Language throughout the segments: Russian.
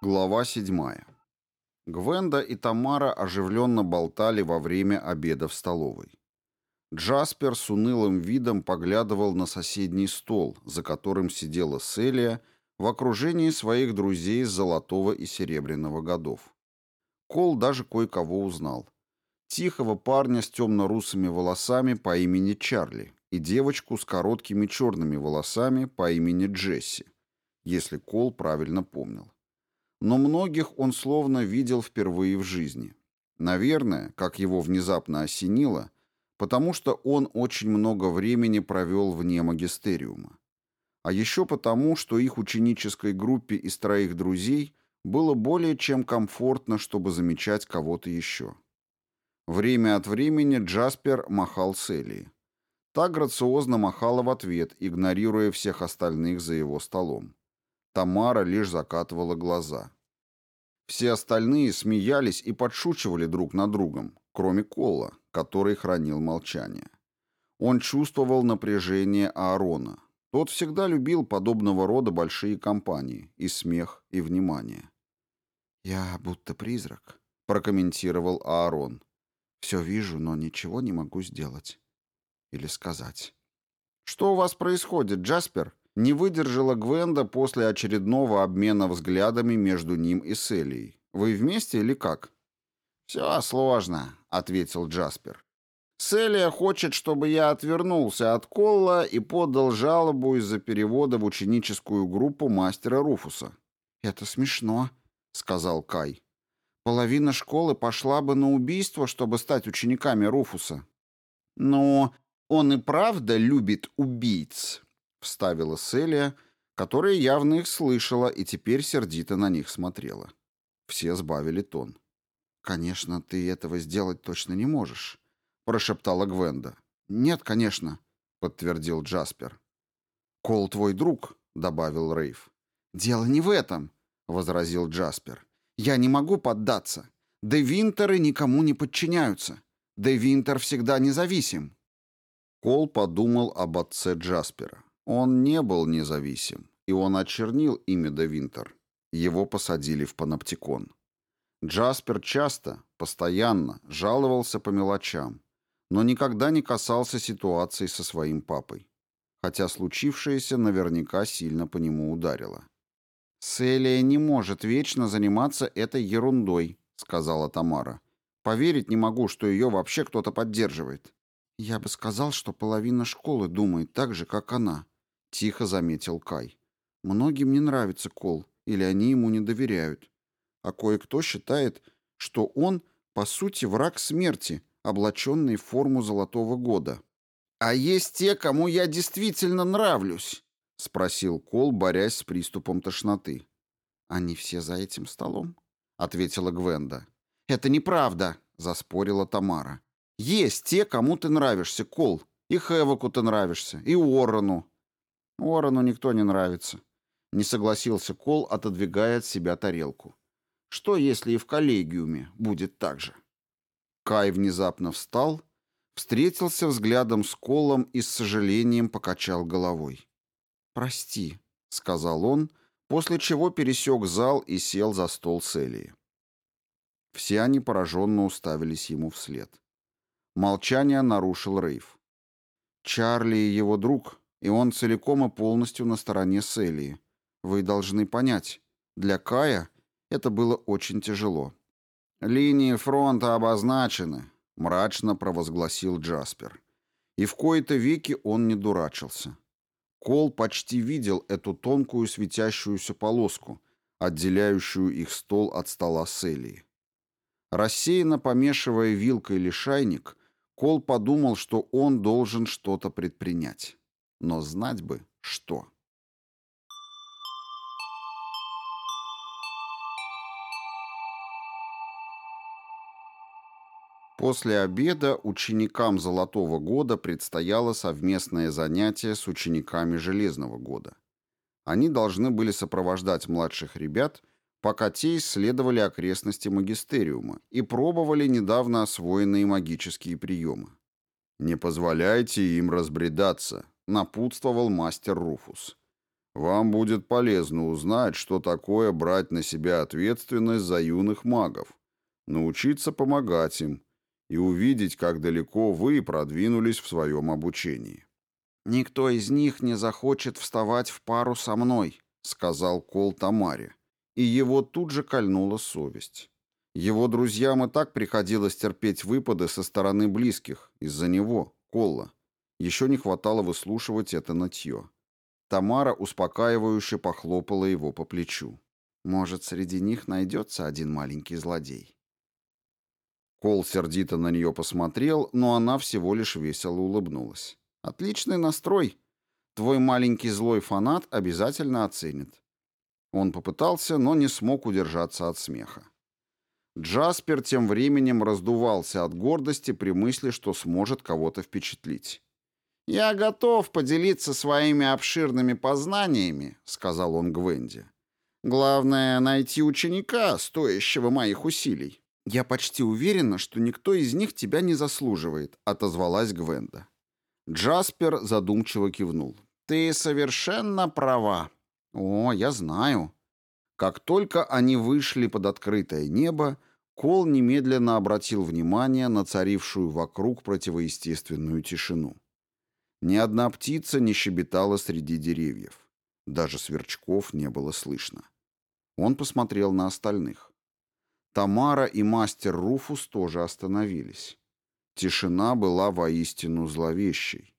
Глава 7. Гвенда и Тамара оживленно болтали во время обеда в столовой. Джаспер с унылым видом поглядывал на соседний стол, за которым сидела Селия в окружении своих друзей с золотого и серебряного годов. Кол даже кое-кого узнал. Тихого парня с темно-русыми волосами по имени Чарли и девочку с короткими черными волосами по имени Джесси, если Кол правильно помнил но многих он словно видел впервые в жизни. Наверное, как его внезапно осенило, потому что он очень много времени провел вне магистериума. А еще потому, что их ученической группе из троих друзей было более чем комфортно, чтобы замечать кого-то еще. Время от времени Джаспер махал Селии. Та грациозно махала в ответ, игнорируя всех остальных за его столом. Тамара лишь закатывала глаза. Все остальные смеялись и подшучивали друг над другом, кроме Кола, который хранил молчание. Он чувствовал напряжение Аарона. Тот всегда любил подобного рода большие компании, и смех, и внимание. «Я будто призрак», — прокомментировал Аарон. «Все вижу, но ничего не могу сделать. Или сказать». «Что у вас происходит, Джаспер?» Не выдержала Гвенда после очередного обмена взглядами между ним и Селией. «Вы вместе или как?» «Все сложно», — ответил Джаспер. «Селия хочет, чтобы я отвернулся от Колла и подал жалобу из-за перевода в ученическую группу мастера Руфуса». «Это смешно», — сказал Кай. «Половина школы пошла бы на убийство, чтобы стать учениками Руфуса». «Но он и правда любит убийц», — вставила Селия, которая явно их слышала и теперь сердито на них смотрела. Все сбавили тон. «Конечно, ты этого сделать точно не можешь», — прошептала Гвенда. «Нет, конечно», — подтвердил Джаспер. «Кол твой друг», — добавил Рейв. «Дело не в этом», — возразил Джаспер. «Я не могу поддаться. Де Винтеры никому не подчиняются. Де Винтер всегда независим». Кол подумал об отце Джаспера. Он не был независим, и он очернил имя Де Винтер. Его посадили в паноптикон. Джаспер часто, постоянно жаловался по мелочам, но никогда не касался ситуации со своим папой. Хотя случившееся наверняка сильно по нему ударило. «Селия не может вечно заниматься этой ерундой», — сказала Тамара. «Поверить не могу, что ее вообще кто-то поддерживает». «Я бы сказал, что половина школы думает так же, как она», — тихо заметил Кай. «Многим не нравится Кол, или они ему не доверяют. А кое-кто считает, что он, по сути, враг смерти, облаченный в форму Золотого года». «А есть те, кому я действительно нравлюсь?» — спросил Кол, борясь с приступом тошноты. «Они все за этим столом?» — ответила Гвенда. «Это неправда», — заспорила Тамара. «Есть те, кому ты нравишься, Кол. И Хэвоку ты нравишься, и Уоррену. Уоррену никто не нравится. Не согласился Кол, отодвигая от себя тарелку. Что, если и в коллегиуме будет так же? Кай внезапно встал, встретился взглядом с Колом и с сожалением покачал головой. «Прости», — сказал он, после чего пересек зал и сел за стол с Элией. Все они пораженно уставились ему вслед. Молчание нарушил Рейв. Чарли и его друг, и он целиком и полностью на стороне Селии. Вы должны понять, для Кая это было очень тяжело. «Линии фронта обозначены», — мрачно провозгласил Джаспер. И в кои-то веки он не дурачился. Кол почти видел эту тонкую светящуюся полоску, отделяющую их стол от стола Селии. Рассеянно помешивая вилкой лишайник, Кол подумал, что он должен что-то предпринять. Но знать бы, что. После обеда ученикам Золотого года предстояло совместное занятие с учениками Железного года. Они должны были сопровождать младших ребят, пока те исследовали окрестности магистериума и пробовали недавно освоенные магические приемы. «Не позволяйте им разбредаться», — напутствовал мастер Руфус. Вам будет полезно узнать, что такое брать на себя ответственность за юных магов, научиться помогать им и увидеть, как далеко вы продвинулись в своем обучении. «Никто из них не захочет вставать в пару со мной», — сказал Кол Тамаре, и его тут же кольнула совесть. Его друзьям и так приходилось терпеть выпады со стороны близких, из-за него, Колла. Еще не хватало выслушивать это нытье. Тамара успокаивающе похлопала его по плечу. Может, среди них найдется один маленький злодей. Кол сердито на нее посмотрел, но она всего лишь весело улыбнулась. «Отличный настрой. Твой маленький злой фанат обязательно оценит». Он попытался, но не смог удержаться от смеха. Джаспер тем временем раздувался от гордости при мысли, что сможет кого-то впечатлить. «Я готов поделиться своими обширными познаниями», — сказал он Гвенди. «Главное — найти ученика, стоящего моих усилий». «Я почти уверена, что никто из них тебя не заслуживает», — отозвалась Гвенда. Джаспер задумчиво кивнул. «Ты совершенно права». «О, я знаю». Как только они вышли под открытое небо, Кол немедленно обратил внимание на царившую вокруг противоестественную тишину. Ни одна птица не щебетала среди деревьев. Даже сверчков не было слышно. Он посмотрел на остальных. Тамара и мастер Руфус тоже остановились. Тишина была воистину зловещей.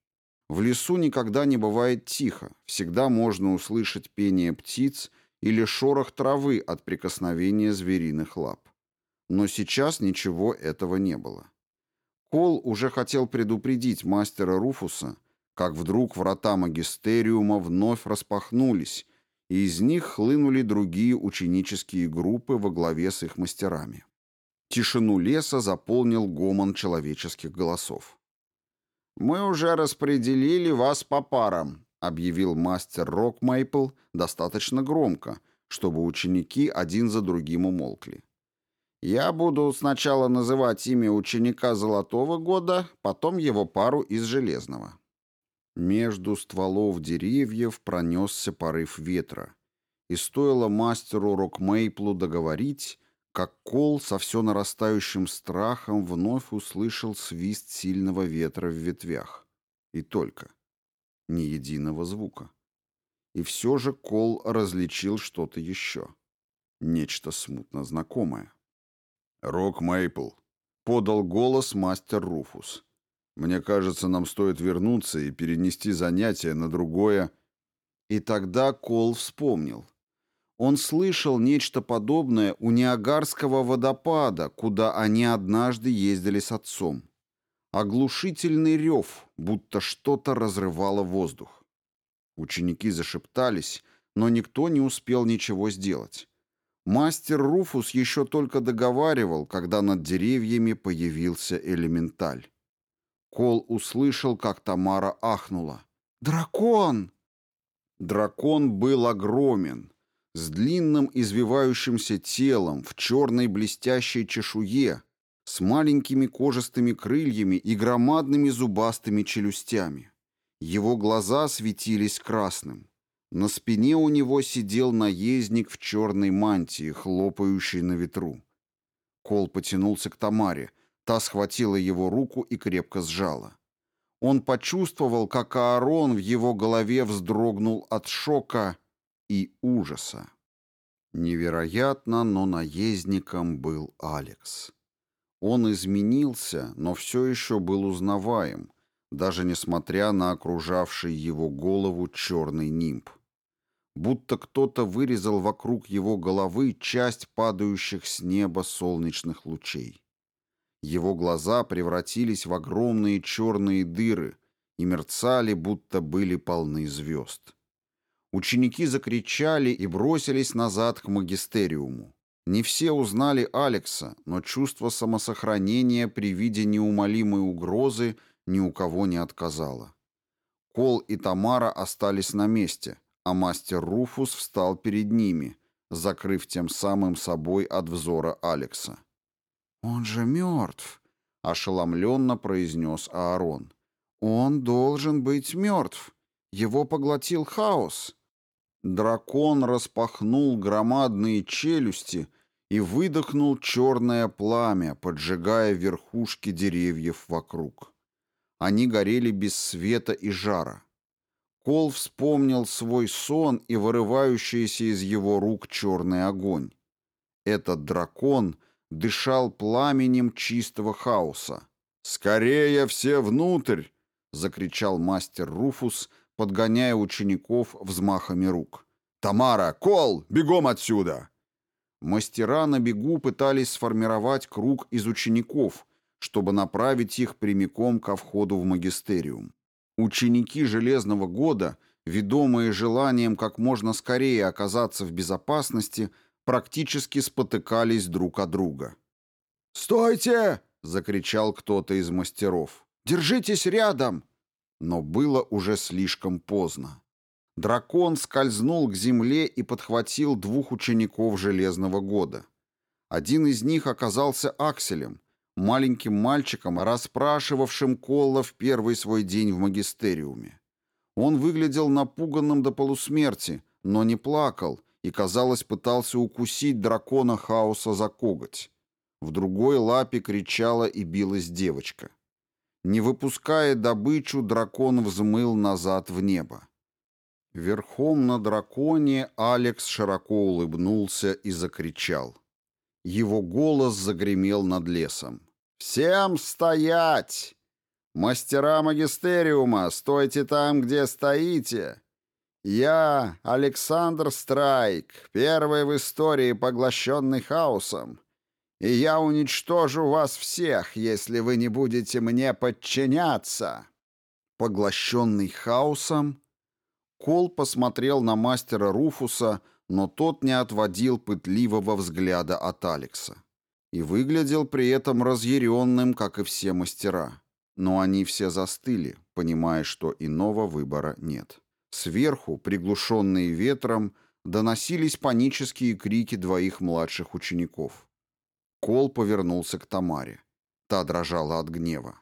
В лесу никогда не бывает тихо, всегда можно услышать пение птиц или шорох травы от прикосновения звериных лап. Но сейчас ничего этого не было. Кол уже хотел предупредить мастера Руфуса, как вдруг врата магистериума вновь распахнулись, и из них хлынули другие ученические группы во главе с их мастерами. Тишину леса заполнил гомон человеческих голосов. «Мы уже распределили вас по парам», — объявил мастер Рок Мейпл достаточно громко, чтобы ученики один за другим умолкли. «Я буду сначала называть имя ученика Золотого года, потом его пару из Железного». Между стволов деревьев пронесся порыв ветра, и стоило мастеру Рокмейплу договорить, как Кол со все нарастающим страхом вновь услышал свист сильного ветра в ветвях. И только. Ни единого звука. И все же Кол различил что-то еще. Нечто смутно знакомое. «Рок Мейпл», — подал голос мастер Руфус. Мне кажется, нам стоит вернуться и перенести занятия на другое. И тогда Кол вспомнил. Он слышал нечто подобное у Ниагарского водопада, куда они однажды ездили с отцом. Оглушительный рев, будто что-то разрывало воздух. Ученики зашептались, но никто не успел ничего сделать. Мастер Руфус еще только договаривал, когда над деревьями появился элементаль. Кол услышал, как Тамара ахнула. «Дракон!» Дракон был огромен, с длинным извивающимся телом, в черной блестящей чешуе, с маленькими кожистыми крыльями и громадными зубастыми челюстями. Его глаза светились красным. На спине у него сидел наездник в черной мантии, хлопающий на ветру. Кол потянулся к Тамаре, Та схватила его руку и крепко сжала. Он почувствовал, как Аарон в его голове вздрогнул от шока и ужаса. Невероятно, но наездником был Алекс. Он изменился, но все еще был узнаваем, даже несмотря на окружавший его голову черный нимб. Будто кто-то вырезал вокруг его головы часть падающих с неба солнечных лучей. Его глаза превратились в огромные черные дыры и мерцали, будто были полны звезд. Ученики закричали и бросились назад к магистериуму. Не все узнали Алекса, но чувство самосохранения при виде неумолимой угрозы ни у кого не отказало. Кол и Тамара остались на месте, а мастер Руфус встал перед ними, закрыв тем самым собой от взора Алекса. «Он же мертв», — ошеломленно произнес Аарон. «Он должен быть мертв. Его поглотил хаос». Дракон распахнул громадные челюсти и выдохнул черное пламя, поджигая верхушки деревьев вокруг. Они горели без света и жара. Кол вспомнил свой сон и вырывающийся из его рук черный огонь. Этот дракон дышал пламенем чистого хаоса. «Скорее все внутрь!» — закричал мастер Руфус, подгоняя учеников взмахами рук. «Тамара! Кол! Бегом отсюда!» Мастера на бегу пытались сформировать круг из учеников, чтобы направить их прямиком ко входу в магистериум. Ученики Железного года, ведомые желанием как можно скорее оказаться в безопасности, практически спотыкались друг от друга. «Стойте!» — закричал кто-то из мастеров. «Держитесь рядом!» Но было уже слишком поздно. Дракон скользнул к земле и подхватил двух учеников Железного года. Один из них оказался Акселем, маленьким мальчиком, расспрашивавшим Колла в первый свой день в магистериуме. Он выглядел напуганным до полусмерти, но не плакал и, казалось, пытался укусить дракона хаоса за коготь. В другой лапе кричала и билась девочка. Не выпуская добычу, дракон взмыл назад в небо. Верхом на драконе Алекс широко улыбнулся и закричал. Его голос загремел над лесом. «Всем стоять! Мастера магистериума, стойте там, где стоите! Я, Александр Страйк, первый в истории поглощенный хаосом, и я уничтожу вас всех, если вы не будете мне подчиняться!» Поглощенный хаосом, Кол посмотрел на мастера Руфуса, но тот не отводил пытливого взгляда от Алекса и выглядел при этом разъяренным, как и все мастера. Но они все застыли, понимая, что иного выбора нет. Сверху, приглушенные ветром, доносились панические крики двоих младших учеников. Кол повернулся к Тамаре. Та дрожала от гнева.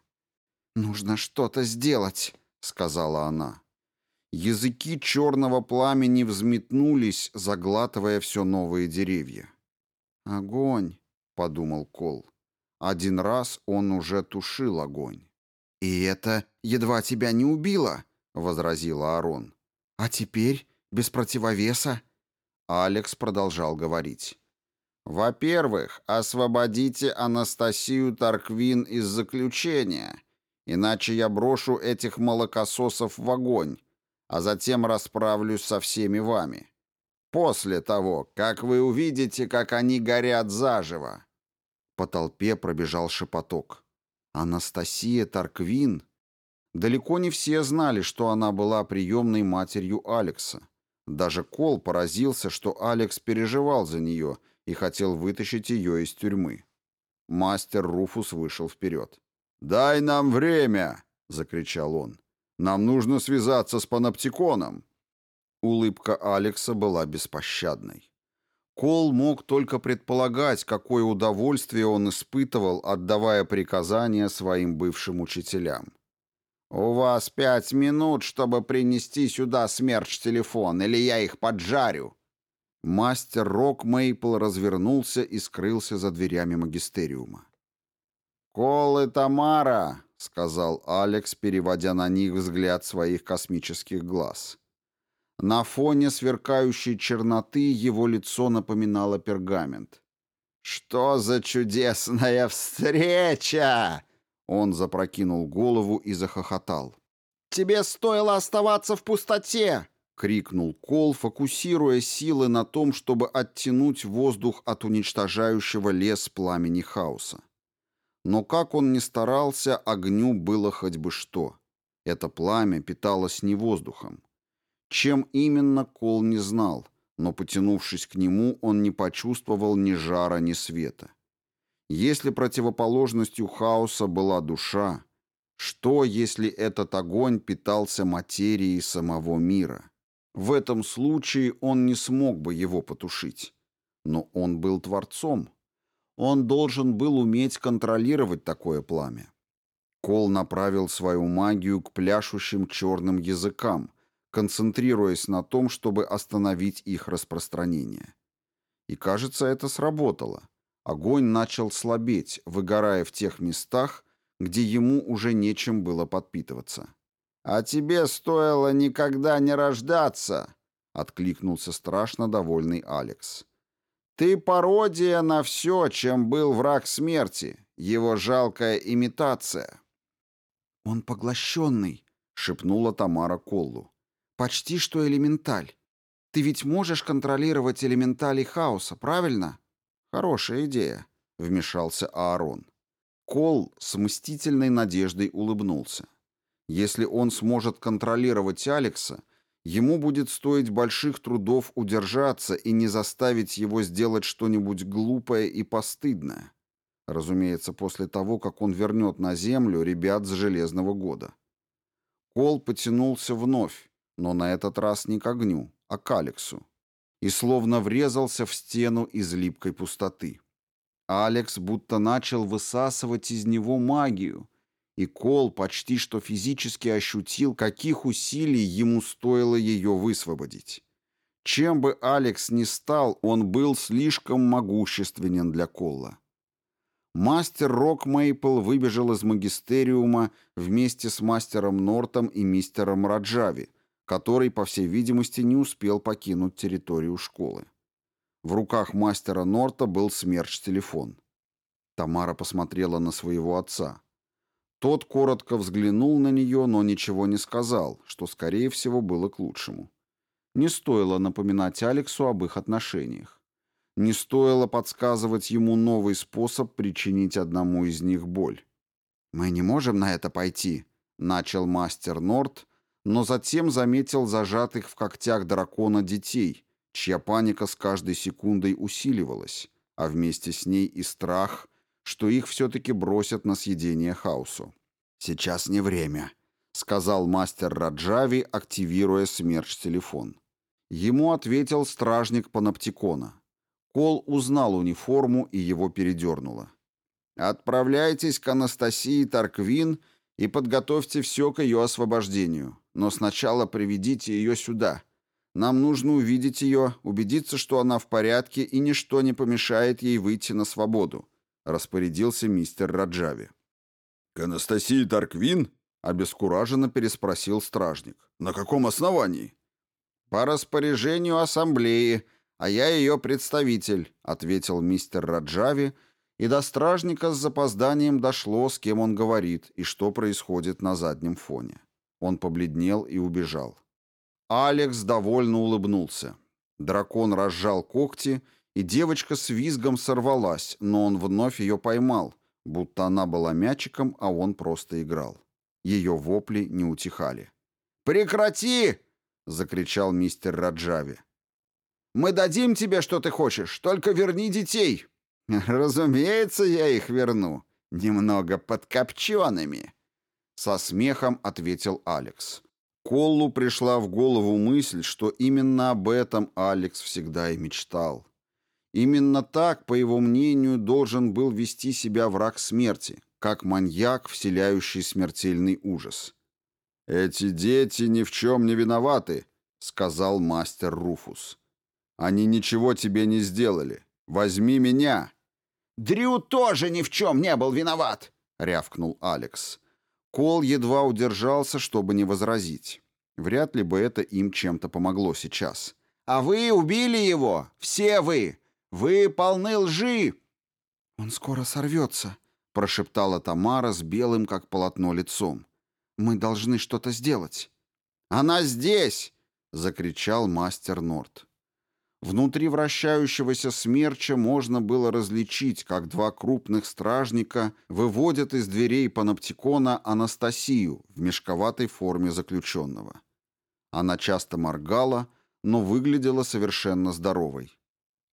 «Нужно что-то сделать», — сказала она. Языки черного пламени взметнулись, заглатывая все новые деревья. «Огонь!» подумал Кол. Один раз он уже тушил огонь. «И это едва тебя не убило», — возразила Арон. «А теперь без противовеса?» Алекс продолжал говорить. «Во-первых, освободите Анастасию Тарквин из заключения, иначе я брошу этих молокососов в огонь, а затем расправлюсь со всеми вами. После того, как вы увидите, как они горят заживо. По толпе пробежал шепоток. Анастасия Тарквин. Далеко не все знали, что она была приемной матерью Алекса. Даже Кол поразился, что Алекс переживал за нее и хотел вытащить ее из тюрьмы. Мастер Руфус вышел вперед. «Дай нам время!» — закричал он. «Нам нужно связаться с паноптиконом!» Улыбка Алекса была беспощадной. Кол мог только предполагать, какое удовольствие он испытывал, отдавая приказания своим бывшим учителям. «У вас пять минут, чтобы принести сюда смерч-телефон, или я их поджарю!» Мастер Рок Мейпл развернулся и скрылся за дверями магистериума. «Кол и Тамара», — сказал Алекс, переводя на них взгляд своих космических глаз. На фоне сверкающей черноты его лицо напоминало пергамент. «Что за чудесная встреча!» Он запрокинул голову и захохотал. «Тебе стоило оставаться в пустоте!» — крикнул Кол, фокусируя силы на том, чтобы оттянуть воздух от уничтожающего лес пламени хаоса. Но как он ни старался, огню было хоть бы что. Это пламя питалось не воздухом. Чем именно Кол не знал, но, потянувшись к нему, он не почувствовал ни жара, ни света. Если противоположностью хаоса была душа, что, если этот огонь питался материей самого мира? В этом случае он не смог бы его потушить. Но он был творцом. Он должен был уметь контролировать такое пламя. Кол направил свою магию к пляшущим черным языкам, концентрируясь на том, чтобы остановить их распространение. И, кажется, это сработало. Огонь начал слабеть, выгорая в тех местах, где ему уже нечем было подпитываться. «А тебе стоило никогда не рождаться!» — откликнулся страшно довольный Алекс. «Ты пародия на все, чем был враг смерти, его жалкая имитация». «Он поглощенный», — шепнула Тамара Коллу. «Почти что элементаль. Ты ведь можешь контролировать элементали хаоса, правильно?» «Хорошая идея», — вмешался Аарон. Кол с мстительной надеждой улыбнулся. Если он сможет контролировать Алекса, ему будет стоить больших трудов удержаться и не заставить его сделать что-нибудь глупое и постыдное. Разумеется, после того, как он вернет на землю ребят с Железного года. Кол потянулся вновь, но на этот раз не к огню, а к Алексу и словно врезался в стену из липкой пустоты. Алекс будто начал высасывать из него магию, и Кол почти что физически ощутил, каких усилий ему стоило ее высвободить. Чем бы Алекс ни стал, он был слишком могущественен для Колла. Мастер Рок Мейпл выбежал из магистериума вместе с мастером Нортом и мистером Раджави, который, по всей видимости, не успел покинуть территорию школы. В руках мастера Норта был смерч-телефон. Тамара посмотрела на своего отца. Тот коротко взглянул на нее, но ничего не сказал, что, скорее всего, было к лучшему. Не стоило напоминать Алексу об их отношениях. Не стоило подсказывать ему новый способ причинить одному из них боль. «Мы не можем на это пойти», — начал мастер Норт, но затем заметил зажатых в когтях дракона детей, чья паника с каждой секундой усиливалась, а вместе с ней и страх, что их все-таки бросят на съедение хаосу. «Сейчас не время», — сказал мастер Раджави, активируя смерч-телефон. Ему ответил стражник Паноптикона. Кол узнал униформу и его передернуло. «Отправляйтесь к Анастасии Тарквин и подготовьте все к ее освобождению. Но сначала приведите ее сюда. Нам нужно увидеть ее, убедиться, что она в порядке и ничто не помешает ей выйти на свободу», — распорядился мистер Раджави. «К Анастасии Тарквин?» — обескураженно переспросил стражник. «На каком основании?» «По распоряжению ассамблеи, а я ее представитель», — ответил мистер Раджави, и до стражника с запозданием дошло, с кем он говорит и что происходит на заднем фоне. Он побледнел и убежал. Алекс довольно улыбнулся. Дракон разжал когти, и девочка с визгом сорвалась, но он вновь ее поймал, будто она была мячиком, а он просто играл. Ее вопли не утихали. «Прекрати!» — закричал мистер Раджави. «Мы дадим тебе, что ты хочешь, только верни детей!» «Разумеется, я их верну, немного подкопченными», со смехом ответил Алекс. Коллу пришла в голову мысль, что именно об этом Алекс всегда и мечтал. Именно так, по его мнению, должен был вести себя враг смерти, как маньяк, вселяющий смертельный ужас. «Эти дети ни в чем не виноваты», — сказал мастер Руфус. «Они ничего тебе не сделали. Возьми меня». «Дрю тоже ни в чем не был виноват», — рявкнул Алекс. Кол едва удержался, чтобы не возразить. Вряд ли бы это им чем-то помогло сейчас. «А вы убили его! Все вы! Вы полны лжи!» «Он скоро сорвется», — прошептала Тамара с белым, как полотно, лицом. «Мы должны что-то сделать». «Она здесь!» — закричал мастер Норт. Внутри вращающегося смерча можно было различить, как два крупных стражника выводят из дверей паноптикона Анастасию в мешковатой форме заключенного. Она часто моргала, но выглядела совершенно здоровой.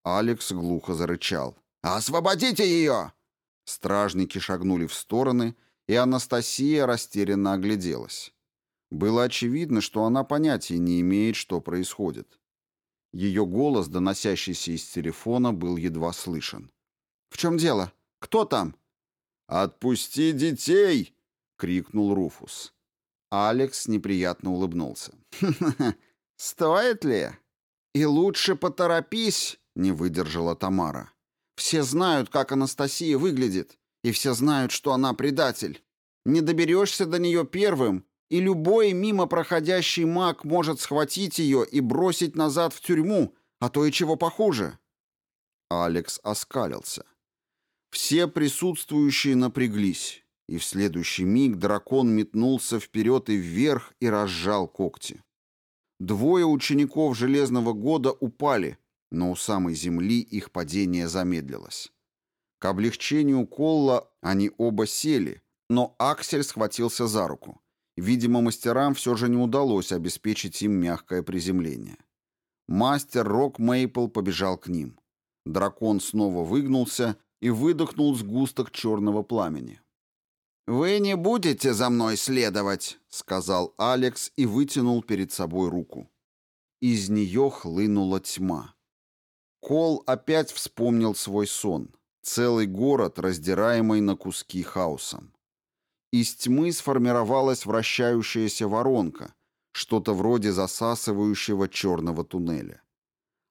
Алекс глухо зарычал. «Освободите ее!» Стражники шагнули в стороны, и Анастасия растерянно огляделась. Было очевидно, что она понятия не имеет, что происходит. Ее голос, доносящийся из телефона, был едва слышен. «В чем дело? Кто там?» «Отпусти детей!» — крикнул Руфус. Алекс неприятно улыбнулся. «Стоит ли? И лучше поторопись!» — не выдержала Тамара. «Все знают, как Анастасия выглядит, и все знают, что она предатель. Не доберешься до нее первым, и любой мимо проходящий маг может схватить ее и бросить назад в тюрьму, а то и чего похуже». Алекс оскалился. Все присутствующие напряглись, и в следующий миг дракон метнулся вперед и вверх и разжал когти. Двое учеников Железного года упали, но у самой земли их падение замедлилось. К облегчению Колла они оба сели, но Аксель схватился за руку. Видимо, мастерам все же не удалось обеспечить им мягкое приземление. Мастер Рок Мейпл побежал к ним. Дракон снова выгнулся и выдохнул сгусток черного пламени. «Вы не будете за мной следовать», — сказал Алекс и вытянул перед собой руку. Из нее хлынула тьма. Кол опять вспомнил свой сон. Целый город, раздираемый на куски хаосом. Из тьмы сформировалась вращающаяся воронка, что-то вроде засасывающего черного туннеля.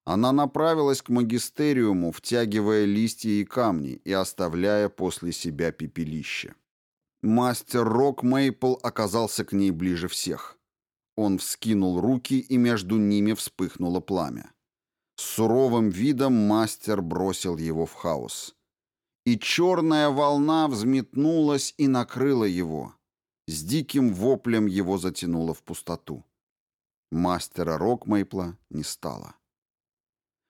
Она направилась к магистериуму, втягивая листья и камни и оставляя после себя пепелище. Мастер Рок Мейпл оказался к ней ближе всех. Он вскинул руки, и между ними вспыхнуло пламя. С суровым видом мастер бросил его в хаос. И черная волна взметнулась и накрыла его. С диким воплем его затянуло в пустоту. Мастера Рок Мейпла не стало.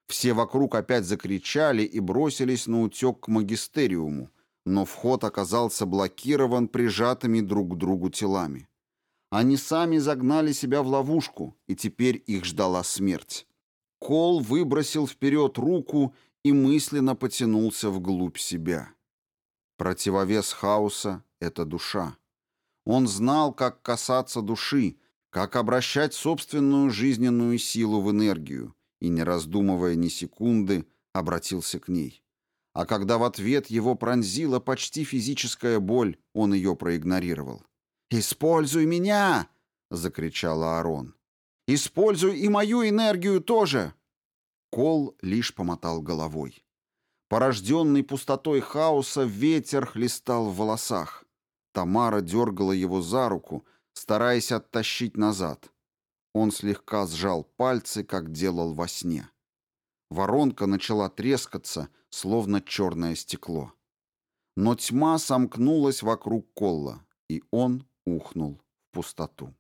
Все вокруг опять закричали и бросились на утек к магистериуму, но вход оказался блокирован прижатыми друг к другу телами. Они сами загнали себя в ловушку, и теперь их ждала смерть. Кол выбросил вперед руку и мысленно потянулся вглубь себя. Противовес хаоса — это душа. Он знал, как касаться души, как обращать собственную жизненную силу в энергию, и, не раздумывая ни секунды, обратился к ней. А когда в ответ его пронзила почти физическая боль, он ее проигнорировал. «Используй меня!» — закричал Аарон. «Используй и мою энергию тоже!» Кол лишь помотал головой. Порожденный пустотой хаоса ветер хлестал в волосах. Тамара дергала его за руку, стараясь оттащить назад. Он слегка сжал пальцы, как делал во сне. Воронка начала трескаться, словно черное стекло. Но тьма сомкнулась вокруг Колла, и он ухнул в пустоту.